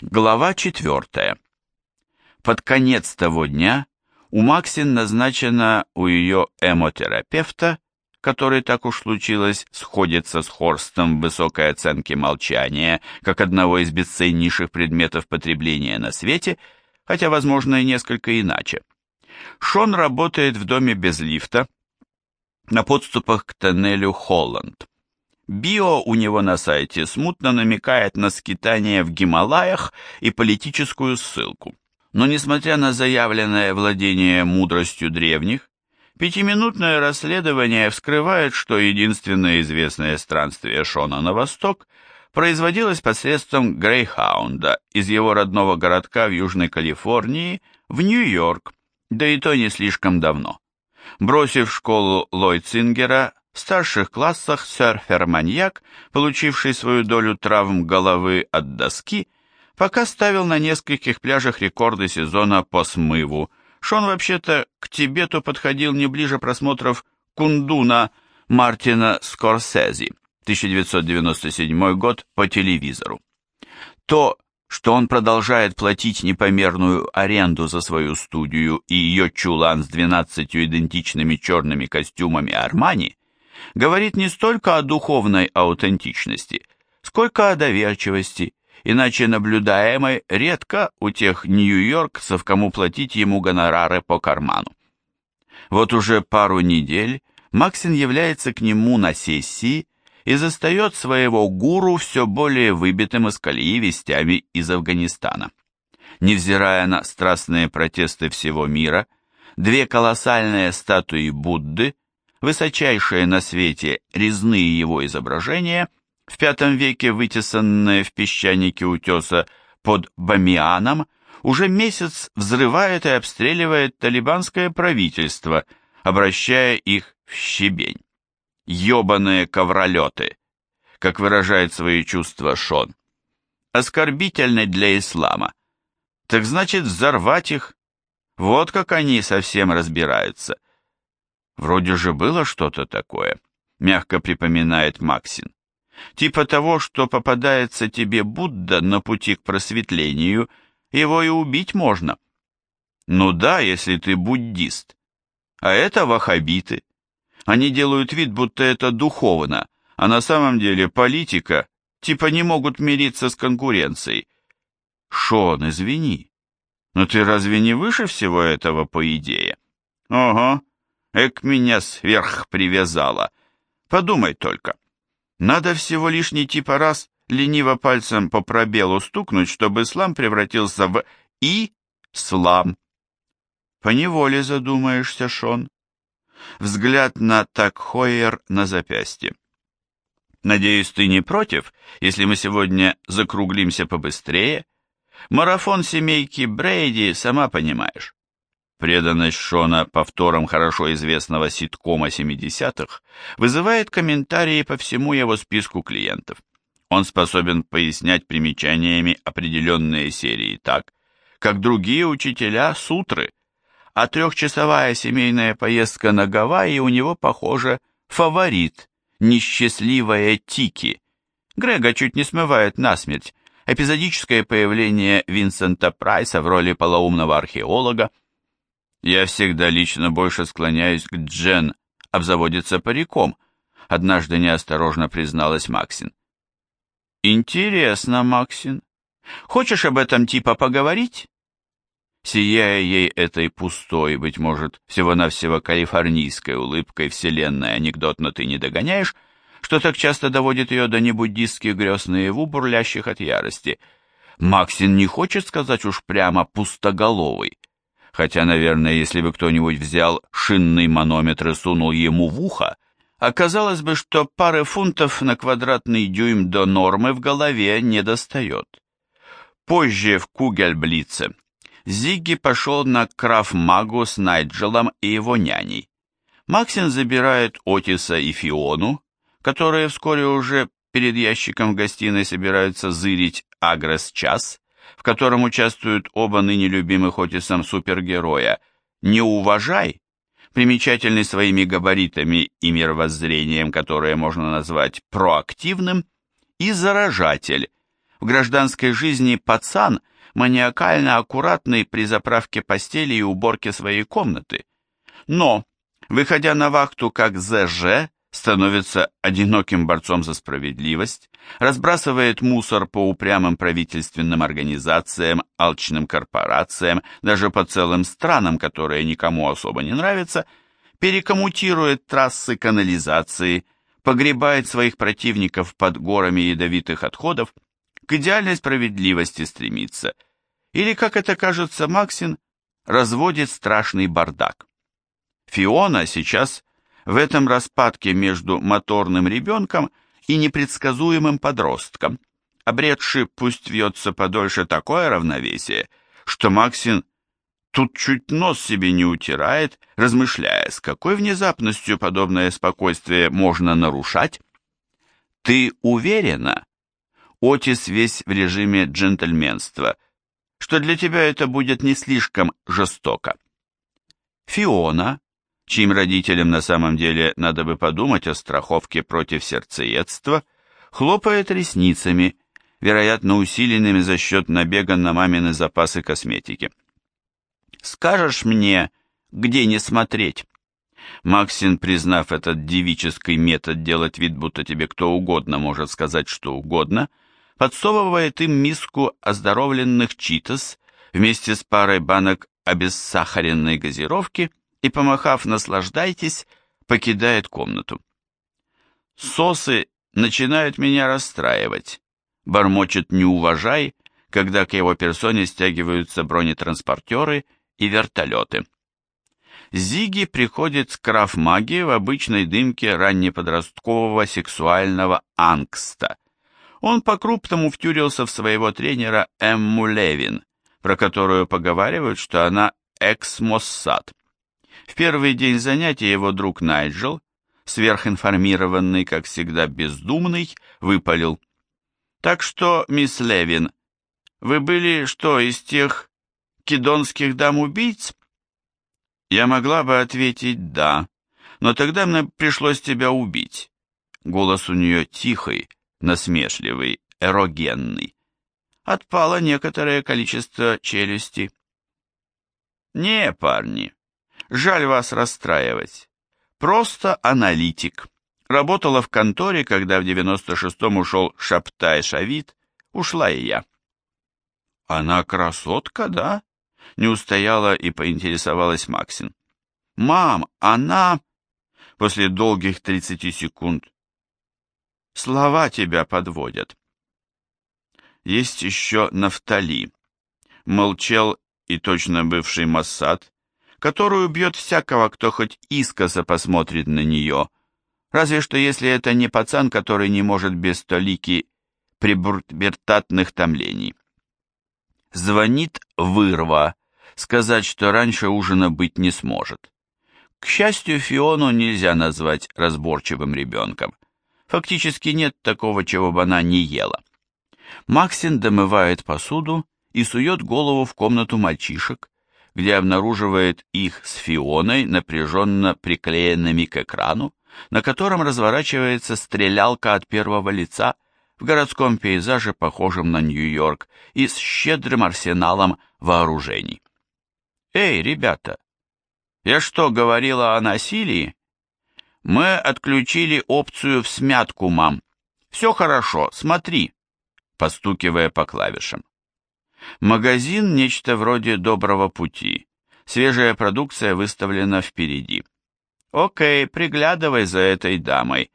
Глава четвертая. Под конец того дня у Максин назначена у ее эмотерапевта, который так уж случилось сходится с Хорстом в высокой оценке молчания, как одного из бесценнейших предметов потребления на свете, хотя, возможно, и несколько иначе. Шон работает в доме без лифта, на подступах к тоннелю Холланд. Био у него на сайте смутно намекает на скитание в Гималаях и политическую ссылку. Но несмотря на заявленное владение мудростью древних, пятиминутное расследование вскрывает, что единственное известное странствие Шона на восток производилось посредством Грейхаунда из его родного городка в Южной Калифорнии в Нью-Йорк, да и то не слишком давно. Бросив школу Лойцингера, в старших классах серфер-маньяк, получивший свою долю травм головы от доски, пока ставил на нескольких пляжах рекорды сезона по смыву. Шон вообще-то к Тибету подходил не ближе просмотров Кундуна Мартина Скорсези, 1997 год, по телевизору. То, что он продолжает платить непомерную аренду за свою студию и ее чулан с 12 идентичными черными костюмами Армани, говорит не столько о духовной аутентичности, сколько о доверчивости, иначе наблюдаемой редко у тех нью-йоркцев, кому платить ему гонорары по карману. Вот уже пару недель Максин является к нему на сессии и застает своего гуру все более выбитым из колеи вестями из Афганистана. Невзирая на страстные протесты всего мира, две колоссальные статуи Будды, высочайшие на свете резные его изображения, в V веке вытесанные в песчанике утеса под Бамианом, уже месяц взрывает и обстреливает талибанское правительство, обращая их в щебень ебаные ковролеты, как выражает свои чувства Шон. Оскорбительны для ислама. Так значит, взорвать их? Вот как они совсем разбираются. Вроде же было что-то такое, мягко припоминает Максин. Типа того, что попадается тебе Будда на пути к просветлению, его и убить можно. Ну да, если ты буддист. А это ваххабиты. Они делают вид, будто это духовно, а на самом деле политика, типа не могут мириться с конкуренцией. Шон, извини, но ты разве не выше всего этого по идее? Ого, эк меня сверх привязала. Подумай только. Надо всего лишний типа раз лениво пальцем по пробелу стукнуть, чтобы слам превратился в «и-слам». Поневоле задумаешься, Шон взгляд на Такхойер на запястье. Надеюсь, ты не против, если мы сегодня закруглимся побыстрее? Марафон семейки Брейди, сама понимаешь. Преданность Шона повторам хорошо известного ситкома 70-х вызывает комментарии по всему его списку клиентов. Он способен пояснять примечаниями определенные серии так, как другие учителя сутры – а трехчасовая семейная поездка на Гавайи у него, похоже, фаворит, несчастливая Тики. Грега чуть не смывает насмерть. Эпизодическое появление Винсента Прайса в роли полоумного археолога. Я всегда лично больше склоняюсь к Джен обзаводиться париком, однажды неосторожно призналась Максин. Интересно, Максин. Хочешь об этом типа поговорить? сияя ей этой пустой, быть может, всего-навсего калифорнийской улыбкой вселенной анекдотно ты не догоняешь, что так часто доводит ее до небуддистских грез наяву, бурлящих от ярости. Максин не хочет сказать уж прямо пустоголовый, хотя, наверное, если бы кто-нибудь взял шинный манометр и сунул ему в ухо, оказалось бы, что пары фунтов на квадратный дюйм до нормы в голове не достает. Позже в Кугельблице Зигги пошел на краф-магу с Найджелом и его няней. Максин забирает Отиса и Фиону, которые вскоре уже перед ящиком в гостиной собираются зырить Агресс-час, в котором участвуют оба ныне любимых Отисом супергероя «Не уважай», примечательный своими габаритами и мировоззрением, которое можно назвать проактивным, и «Заражатель», В гражданской жизни пацан маниакально аккуратный при заправке постели и уборке своей комнаты. Но, выходя на вахту как ЗЖ, становится одиноким борцом за справедливость, разбрасывает мусор по упрямым правительственным организациям, алчным корпорациям, даже по целым странам, которые никому особо не нравятся, перекоммутирует трассы канализации, погребает своих противников под горами ядовитых отходов, к идеальной справедливости стремится, или, как это кажется Максин, разводит страшный бардак. Фиона сейчас в этом распадке между моторным ребенком и непредсказуемым подростком, обретший, пусть вьется подольше, такое равновесие, что Максин тут чуть нос себе не утирает, размышляя, с какой внезапностью подобное спокойствие можно нарушать. «Ты уверена?» Отис весь в режиме джентльменства, что для тебя это будет не слишком жестоко. Фиона, чьим родителям на самом деле надо бы подумать о страховке против сердцеедства, хлопает ресницами, вероятно усиленными за счет набега на мамины запасы косметики. «Скажешь мне, где не смотреть?» Максин, признав этот девический метод делать вид, будто тебе кто угодно может сказать что угодно, подсовывает им миску оздоровленных читос вместе с парой банок обессахаренной газировки – и, помахав «наслаждайтесь», покидает комнату. «Сосы начинают меня расстраивать», — бормочет «не уважай», когда к его персоне стягиваются бронетранспортеры и вертолеты. Зиги приходит с краф-маги в обычной дымке раннеподросткового сексуального ангста. Он по-крупному втюрился в своего тренера Эмму Левин, про которую поговаривают, что она экс-моссад. В первый день занятия его друг Найджел, сверхинформированный, как всегда бездумный, выпалил. «Так что, мисс Левин, вы были что, из тех кидонских дам-убийц?» Я могла бы ответить «да», но тогда мне пришлось тебя убить. Голос у нее тихий, насмешливый, эрогенный. Отпало некоторое количество челюсти. «Не, парни, Жаль вас расстраивать. Просто аналитик. Работала в конторе, когда в 96-м ушел Шаптай Шавит, ушла и я. Она красотка, да? Не устояла и поинтересовалась Максин. Мам, она... После долгих 30 секунд. Слова тебя подводят. Есть еще Нафтали. Молчал и точно бывший Массад, которую бьет всякого, кто хоть искоса посмотрит на нее, разве что если это не пацан, который не может без столики прибуртатных томлений. Звонит вырва, сказать, что раньше ужина быть не сможет. К счастью, Фиону нельзя назвать разборчивым ребенком. Фактически нет такого, чего бы она не ела. Максин домывает посуду и сует голову в комнату мальчишек, где обнаруживает их с Фионой, напряженно приклеенными к экрану, на котором разворачивается стрелялка от первого лица в городском пейзаже, похожем на Нью-Йорк, и с щедрым арсеналом вооружений. «Эй, ребята, я что, говорила о насилии?» «Мы отключили опцию в смятку, мам. Все хорошо, смотри», постукивая по клавишам. Магазин – нечто вроде доброго пути. Свежая продукция выставлена впереди. Окей, приглядывай за этой дамой.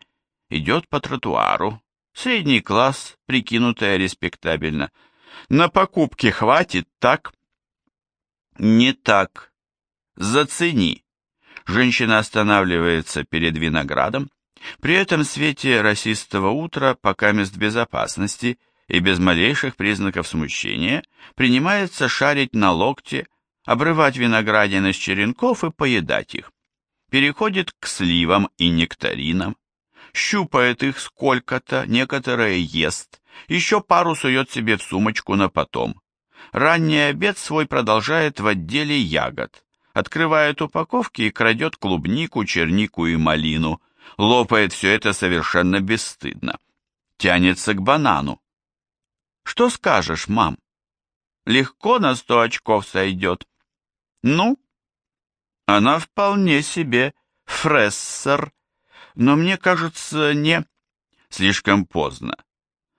Идет по тротуару. Средний класс, прикинутая респектабельно. На покупки хватит, так? Не так. Зацени. Женщина останавливается перед виноградом. При этом свете расистого утра, пока мест безопасности – и без малейших признаков смущения принимается шарить на локте, обрывать виноградины с черенков и поедать их. Переходит к сливам и нектаринам, щупает их сколько-то, некоторые ест, еще пару сует себе в сумочку на потом. Ранний обед свой продолжает в отделе ягод, открывает упаковки и крадет клубнику, чернику и малину, лопает все это совершенно бесстыдно. Тянется к банану, Что скажешь, мам? Легко на сто очков сойдет. Ну? Она вполне себе фрессер, но мне кажется, не... Слишком поздно.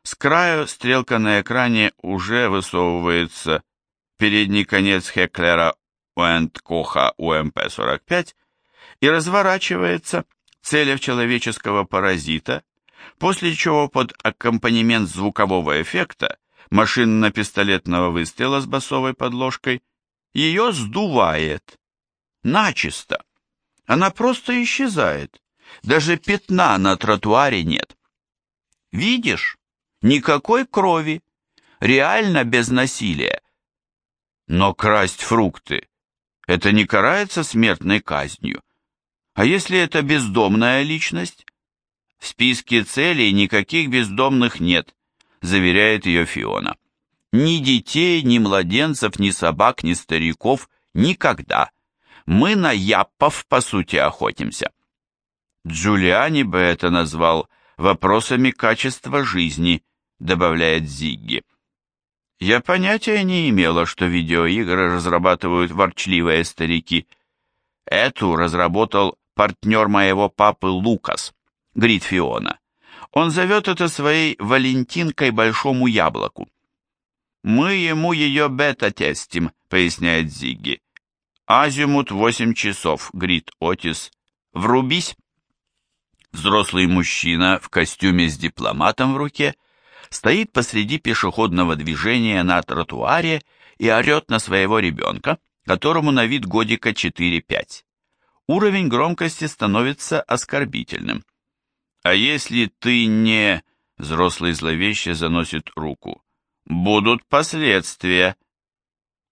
С краю стрелка на экране уже высовывается передний конец Хеклера Уэнткоха УМП-45 и разворачивается, целя в человеческого паразита, после чего под аккомпанемент звукового эффекта машинно-пистолетного выстрела с басовой подложкой ее сдувает. Начисто. Она просто исчезает. Даже пятна на тротуаре нет. Видишь? Никакой крови. Реально без насилия. Но красть фрукты – это не карается смертной казнью. А если это бездомная личность? В списке целей никаких бездомных нет, заверяет ее Фиона. Ни детей, ни младенцев, ни собак, ни стариков никогда. Мы на яппов, по сути, охотимся. Джулиани бы это назвал вопросами качества жизни, добавляет Зигги. Я понятия не имела, что видеоигры разрабатывают ворчливые старики. Эту разработал партнер моего папы Лукас, говорит Фиона. Он зовет это своей Валентинкой Большому Яблоку. «Мы ему ее бета-тестим», — поясняет Зигги. «Азимут восемь часов», — говорит Отис. «Врубись». Взрослый мужчина в костюме с дипломатом в руке стоит посреди пешеходного движения на тротуаре и орет на своего ребенка, которому на вид годика 4-5 уровень громкости становится оскорбительным. А если ты не... Взрослый зловеще заносит руку. Будут последствия.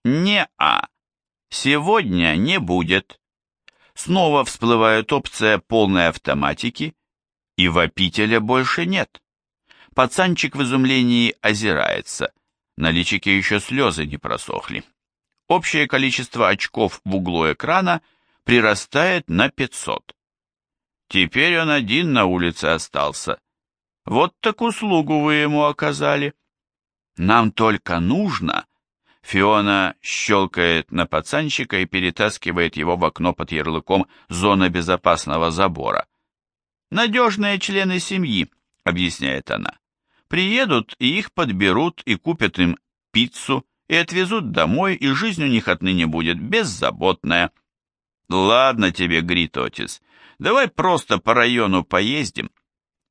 Не-а. Сегодня не будет. Снова всплывает опция полной автоматики, и вопителя больше нет. Пацанчик в изумлении озирается. На личике еще слезы не просохли. Общее количество очков в углу экрана – прирастает на 500. Теперь он один на улице остался. Вот так услугу вы ему оказали. Нам только нужно... Фиона щелкает на пацанчика и перетаскивает его в окно под ярлыком «Зона безопасного забора». «Надежные члены семьи», — объясняет она. «Приедут и их подберут и купят им пиццу и отвезут домой, и жизнь у них отныне будет беззаботная». «Ладно тебе, Грит Отис, давай просто по району поездим».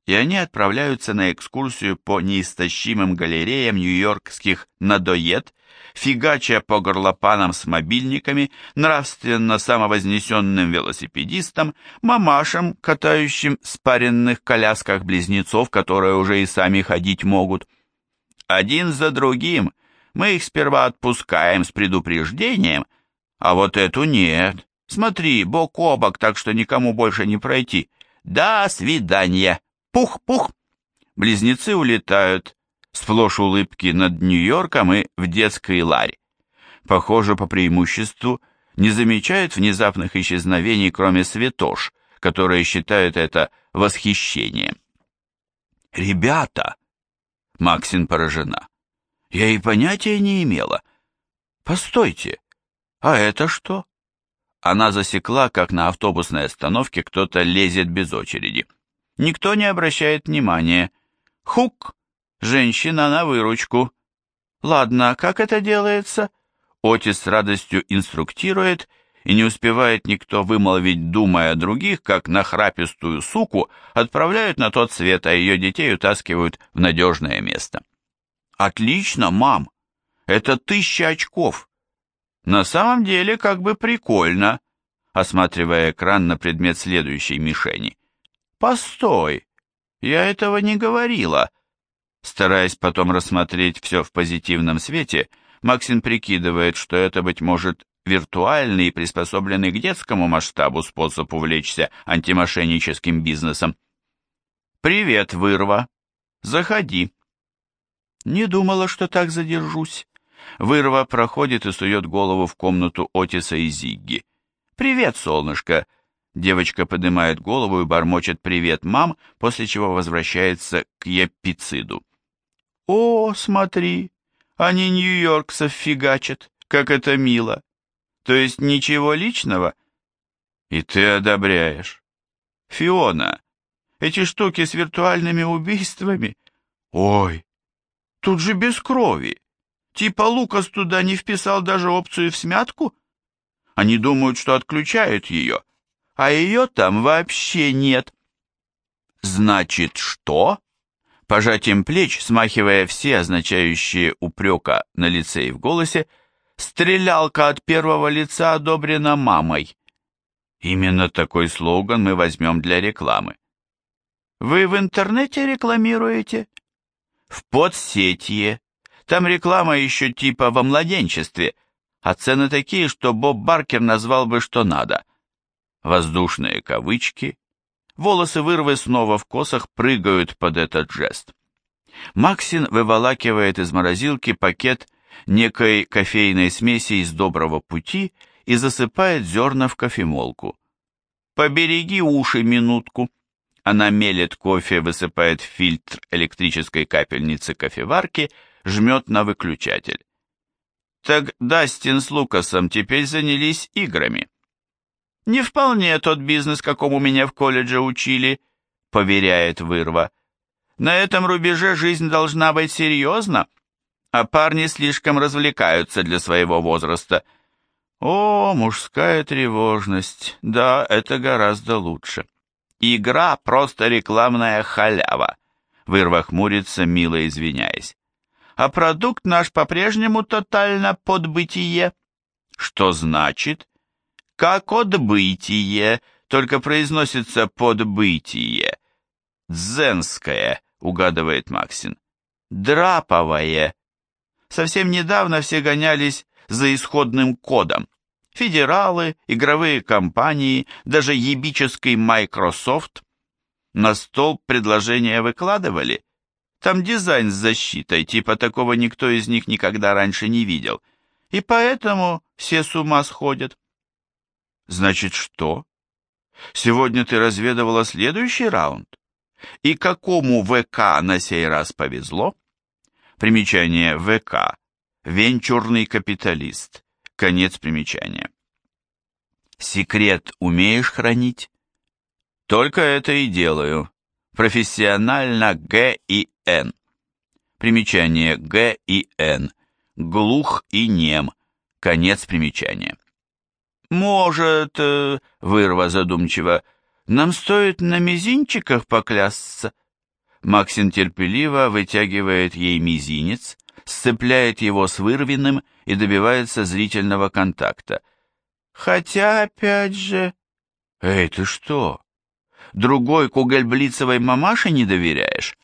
И они отправляются на экскурсию по неистощимым галереям нью-йоркских надоед, фигача по горлопанам с мобильниками, нравственно самовознесенным велосипедистам, мамашам, катающим спаренных колясках близнецов, которые уже и сами ходить могут. Один за другим мы их сперва отпускаем с предупреждением, а вот эту нет. Смотри, бок о бок, так что никому больше не пройти. До свидания. Пух-пух. Близнецы улетают, сплошь улыбки над Нью-Йорком и в детской ларе. Похоже, по преимуществу, не замечают внезапных исчезновений, кроме святош, которые считают это восхищением. «Ребята!» — Максин поражена. «Я и понятия не имела. Постойте, а это что?» Она засекла, как на автобусной остановке кто-то лезет без очереди. Никто не обращает внимания. Хук! Женщина на выручку. Ладно, как это делается? Отис с радостью инструктирует, и не успевает никто вымолвить, думая о других, как нахрапистую суку отправляют на тот свет, а ее детей утаскивают в надежное место. «Отлично, мам! Это тысяча очков! На самом деле, как бы прикольно, осматривая экран на предмет следующей мишени. Постой, я этого не говорила. Стараясь потом рассмотреть все в позитивном свете, Максин прикидывает, что это, быть может, виртуальный и приспособленный к детскому масштабу способ увлечься антимошенническим бизнесом. «Привет, вырва. Заходи». «Не думала, что так задержусь», Вырва проходит и сует голову в комнату Отиса и Зигги. «Привет, солнышко!» Девочка поднимает голову и бормочет «Привет, мам», после чего возвращается к епициду. «О, смотри, они нью-йорксов фигачат, как это мило. То есть ничего личного?» «И ты одобряешь?» «Фиона, эти штуки с виртуальными убийствами...» «Ой, тут же без крови. Типа Лукас туда не вписал даже опцию в смятку?» Они думают, что отключают ее, а ее там вообще нет. Значит, что? Пожатием плеч, смахивая все означающие упрека на лице и в голосе, стрелялка от первого лица одобрена мамой. Именно такой слоган мы возьмем для рекламы. Вы в интернете рекламируете? В подсетье. Там реклама еще типа во младенчестве – а цены такие, что Боб Баркер назвал бы что надо. Воздушные кавычки, волосы вырвы снова в косах прыгают под этот жест. Максин выволакивает из морозилки пакет некой кофейной смеси из доброго пути и засыпает зерна в кофемолку. «Побереги уши минутку». Она мелет кофе, высыпает в фильтр электрической капельницы кофеварки, жмет на выключатель. Так Дастин с Лукасом теперь занялись играми. Не вполне тот бизнес, какому меня в колледже учили, поверяет Вырва. На этом рубеже жизнь должна быть серьезна, а парни слишком развлекаются для своего возраста. О, мужская тревожность, да, это гораздо лучше. Игра просто рекламная халява. Вырва хмурится, мило извиняясь а продукт наш по-прежнему тотально подбытие. Что значит? Как отбытие, только произносится подбытие. Дзенское, угадывает Максин. Драповое. Совсем недавно все гонялись за исходным кодом. Федералы, игровые компании, даже ебический Microsoft. На стол предложения выкладывали, там дизайн с защитой, типа такого никто из них никогда раньше не видел. И поэтому все с ума сходят. Значит, что? Сегодня ты разведывала следующий раунд? И какому ВК на сей раз повезло? Примечание ВК. Венчурный капиталист. Конец примечания. Секрет умеешь хранить? Только это и делаю. Профессионально Г и Н. Примечание Г и Н. Глух и нем. Конец примечания. Может, э, вырва задумчиво, нам стоит на мизинчиках поклясться? Максин терпеливо вытягивает ей мизинец, сцепляет его с вырвенным и добивается зрительного контакта. Хотя, опять же... Эй, ты что? Другой кугельблицевой мамаше не доверяешь?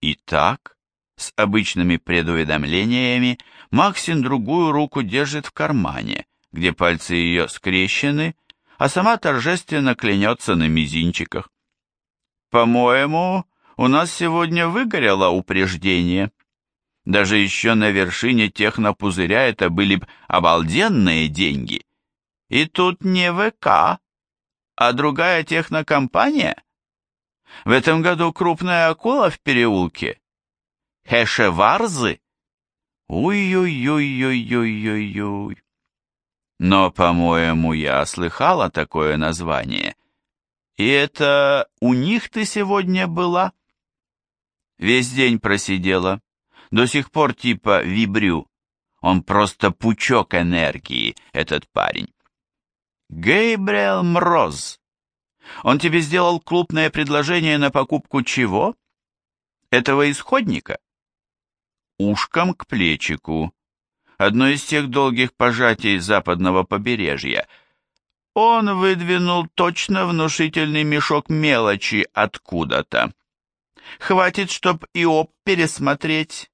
И так, с обычными предуведомлениями, Максин другую руку держит в кармане, где пальцы ее скрещены, а сама торжественно клянется на мизинчиках. «По-моему, у нас сегодня выгорело упреждение. Даже еще на вершине технопузыря это были б обалденные деньги. И тут не ВК, а другая технокомпания. В этом году крупная акула в переулке. Хешеварзы? Ой-ой-ой-ой-ой-ой-ой. Но, по-моему, я слыхала такое название. И это у них ты сегодня была? Весь день просидела. До сих пор типа вибрю. Он просто пучок энергии, этот парень. Гейбриэл Мроз. Он тебе сделал клубное предложение на покупку чего? Этого исходника? Ушком к плечику. Одно из тех долгих пожатий западного побережья. Он выдвинул точно внушительный мешок мелочи откуда-то. Хватит, чтоб Иоп пересмотреть.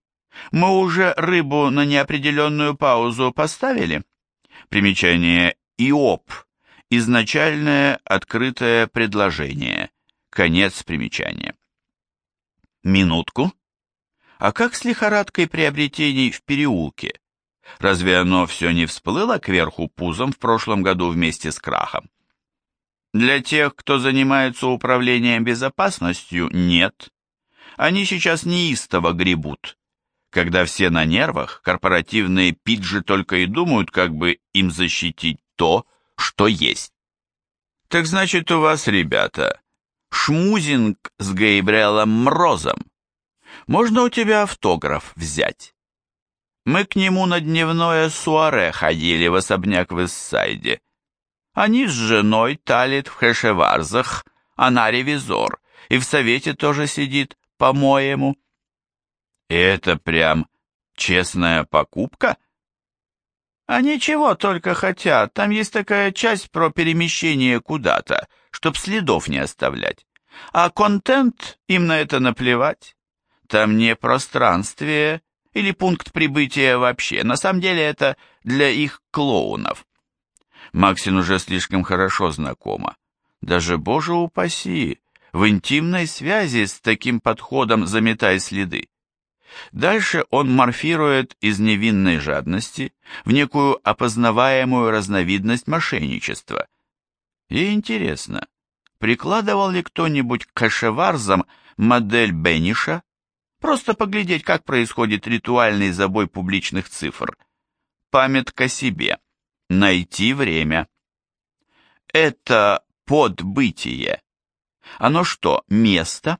Мы уже рыбу на неопределенную паузу поставили. Примечание Иоп Изначальное открытое предложение. Конец примечания. Минутку. А как с лихорадкой приобретений в переулке? Разве оно все не всплыло кверху пузом в прошлом году вместе с крахом? Для тех, кто занимается управлением безопасностью, нет. Они сейчас неистово гребут. Когда все на нервах, корпоративные пиджи только и думают, как бы им защитить то, что есть. Так значит, у вас, ребята, шмузинг с Гейбриэлом Мрозом. Можно у тебя автограф взять? Мы к нему на дневное суаре ходили в особняк в Иссайде. Они с женой талит в Хешеварзах, она ревизор, и в совете тоже сидит, по-моему. Это прям честная покупка? А ничего только хотят, там есть такая часть про перемещение куда-то, чтоб следов не оставлять. А контент им на это наплевать. Там не пространствие или пункт прибытия вообще. На самом деле это для их клоунов. Максин уже слишком хорошо знакома. Даже, боже упаси, в интимной связи с таким подходом заметай следы. Дальше он морфирует из невинной жадности в некую опознаваемую разновидность мошенничества. И интересно, прикладывал ли кто-нибудь к кашеварзам модель Бенниша? Просто поглядеть, как происходит ритуальный забой публичных цифр. Памятка себе. Найти время. Это подбытие. Оно что, место?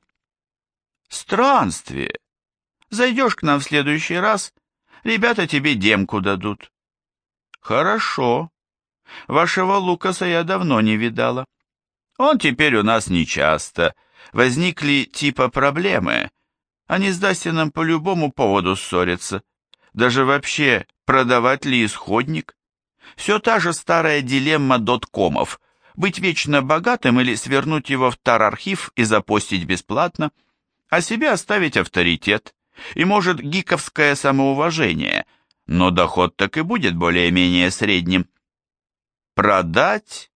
Странствие. Зайдешь к нам в следующий раз, ребята тебе демку дадут. Хорошо. Вашего Лукаса я давно не видала. Он теперь у нас нечасто. Возникли типа проблемы. Они с Дастином по любому поводу ссорятся. Даже вообще, продавать ли исходник? Все та же старая дилемма доткомов. Быть вечно богатым или свернуть его в тар-архив и запостить бесплатно, а себе оставить авторитет и, может, гиковское самоуважение, но доход так и будет более-менее средним. Продать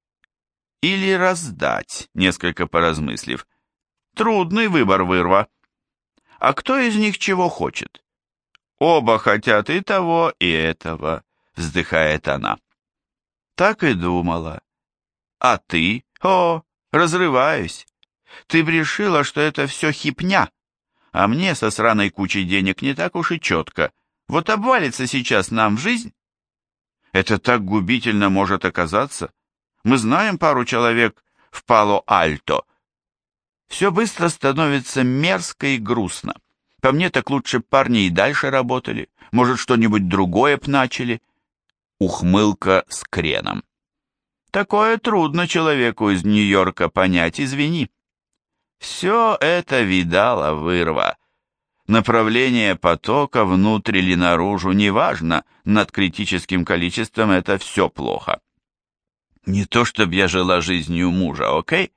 или раздать, несколько поразмыслив. Трудный выбор вырва. А кто из них чего хочет? Оба хотят и того, и этого, вздыхает она. Так и думала. А ты? О, разрываюсь. Ты решила, что это все хипня, а мне со сраной кучей денег не так уж и четко. Вот обвалится сейчас нам в жизнь. Это так губительно может оказаться. Мы знаем пару человек в Пало-Альто. Все быстро становится мерзко и грустно. По мне так лучше парни и дальше работали. Может, что-нибудь другое б начали. Ухмылка с креном. Такое трудно человеку из Нью-Йорка понять, извини. Все это видала вырва. Направление потока внутрь или наружу, неважно, над критическим количеством это все плохо. Не то, чтобы я жила жизнью мужа, окей?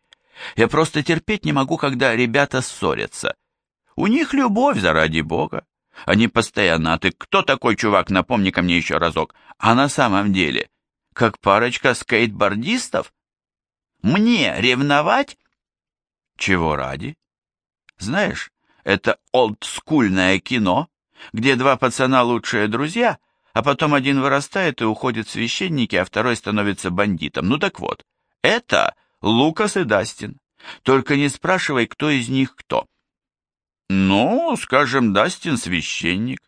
Я просто терпеть не могу, когда ребята ссорятся. У них любовь, заради бога. Они постоянно, а ты кто такой чувак, напомни ко мне еще разок. А на самом деле, как парочка скейтбордистов? Мне ревновать? Чего ради? Знаешь, это олдскульное кино, где два пацана лучшие друзья, а потом один вырастает и уходит в священники, а второй становится бандитом. Ну так вот, это Лукас и Дастин. Только не спрашивай, кто из них кто. Ну, скажем, Дастин священник.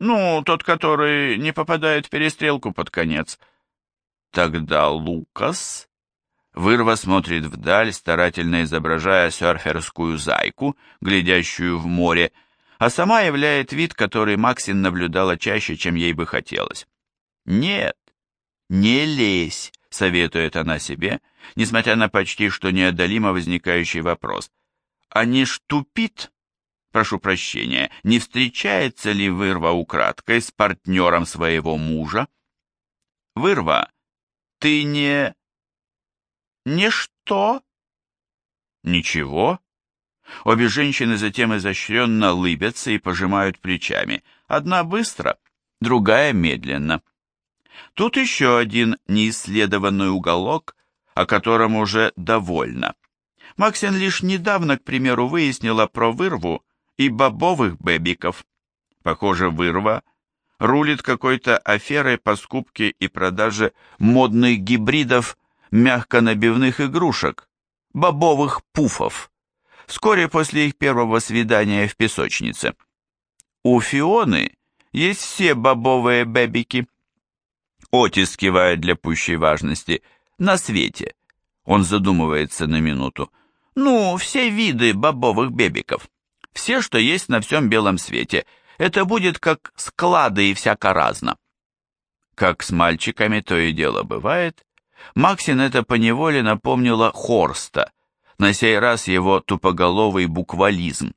Ну, тот, который не попадает в перестрелку под конец. Тогда Лукас Вырва смотрит вдаль, старательно изображая серферскую зайку, глядящую в море, а сама являет вид, который Максин наблюдала чаще, чем ей бы хотелось. «Нет, не лезь», — советует она себе, несмотря на почти что неодолимо возникающий вопрос. «А не штупит?» прошу прощения, не встречается ли Вырва украдкой с партнером своего мужа? Вырва, ты не... «Ничто?» «Ничего?» Обе женщины затем изощренно лыбятся и пожимают плечами. Одна быстро, другая медленно. Тут еще один неисследованный уголок, о котором уже довольно. Максин лишь недавно, к примеру, выяснила про вырву и бобовых бэбиков. Похоже, вырва рулит какой-то аферой по скупке и продаже модных гибридов мягко набивных игрушек, бобовых пуфов. вскоре после их первого свидания в песочнице. У Фионы есть все бобовые бэбики. Отис кивает для пущей важности. На свете. Он задумывается на минуту. Ну, все виды бобовых бебиков. Все, что есть на всем белом свете. Это будет как склады и всяко разно. Как с мальчиками то и дело бывает, Максин это поневоле напомнила Хорста, на сей раз его тупоголовый буквализм.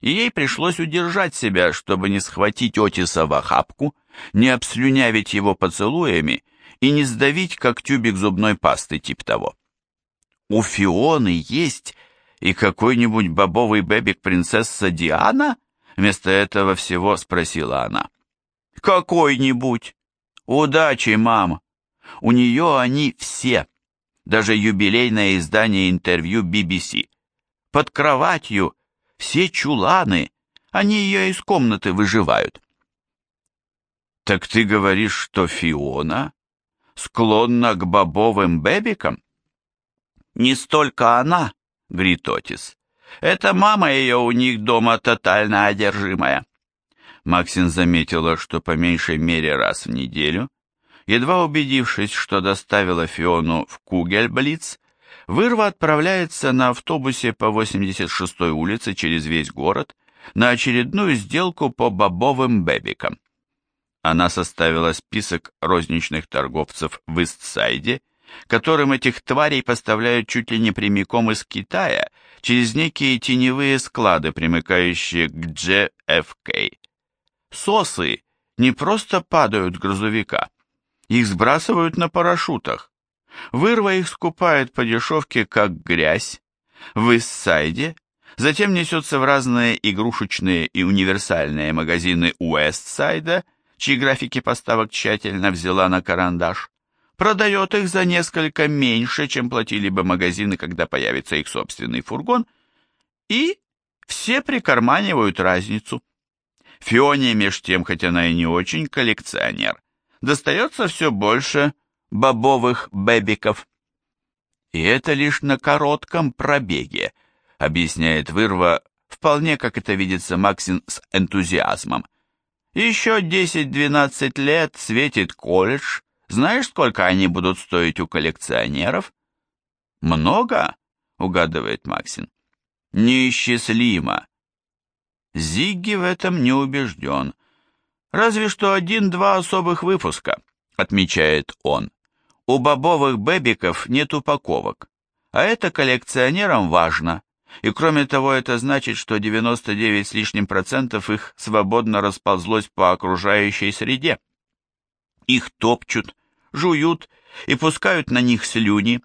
И ей пришлось удержать себя, чтобы не схватить Отиса в охапку, не обслюнявить его поцелуями и не сдавить, как тюбик зубной пасты тип того. У Фионы есть и какой-нибудь бобовый бебик принцесса Диана? Вместо этого всего спросила она. Какой-нибудь. Удачи, мам. У нее они все. Даже юбилейное издание интервью BBC. Под кроватью все чуланы. Они ее из комнаты выживают. Так ты говоришь, что Фиона склонна к бобовым бебикам? Не столько она, говорит Отис. Это мама ее у них дома тотально одержимая. Максин заметила, что по меньшей мере раз в неделю, едва убедившись, что доставила Фиону в Кугельблиц, Вырва отправляется на автобусе по 86-й улице через весь город на очередную сделку по бобовым бэбикам. Она составила список розничных торговцев в Истсайде, которым этих тварей поставляют чуть ли не прямиком из Китая через некие теневые склады, примыкающие к JFK. Сосы не просто падают с грузовика, их сбрасывают на парашютах. Вырва их скупает по дешевке, как грязь, в Иссайде, затем несется в разные игрушечные и универсальные магазины Уэстсайда, чьи графики поставок тщательно взяла на карандаш, продает их за несколько меньше, чем платили бы магазины, когда появится их собственный фургон, и все прикарманивают разницу. Фионе, меж тем, хоть она и не очень коллекционер, достается все больше бобовых бэбиков. И это лишь на коротком пробеге, объясняет Вырва, вполне как это видится Максин с энтузиазмом. Еще 10-12 лет светит колледж. Знаешь, сколько они будут стоить у коллекционеров? Много, угадывает Максин. Неисчислимо. Зигги в этом не убежден. Разве что один-два особых выпуска, отмечает он. У бобовых бэбиков нет упаковок, а это коллекционерам важно. И кроме того, это значит, что 99 с лишним процентов их свободно расползлось по окружающей среде. Их топчут, жуют и пускают на них слюни.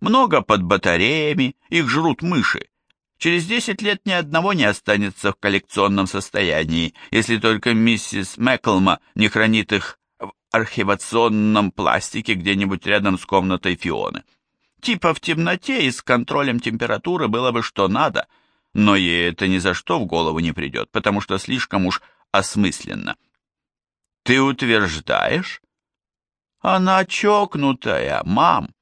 Много под батареями, их жрут мыши. Через 10 лет ни одного не останется в коллекционном состоянии, если только миссис Мэклма не хранит их в архивационном пластике где-нибудь рядом с комнатой Фионы. Типа в темноте и с контролем температуры было бы что надо, но ей это ни за что в голову не придет, потому что слишком уж осмысленно. Ты утверждаешь? Она чокнутая, мам.